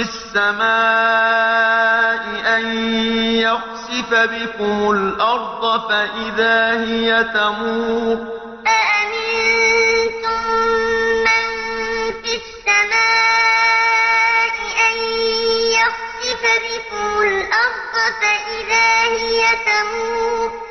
السَّمَاءِ أَن يَخْسِفَ بِكُمُ الْأَرْضَ فَإِذَا هِيَ تَمُورُ. أَأَمِنتُم مَّن فِي السَّمَاءِ أَن يَخْسِفَ بِكُمُ الْأَرْضَ فَإِذَا هِيَ تَمُورُ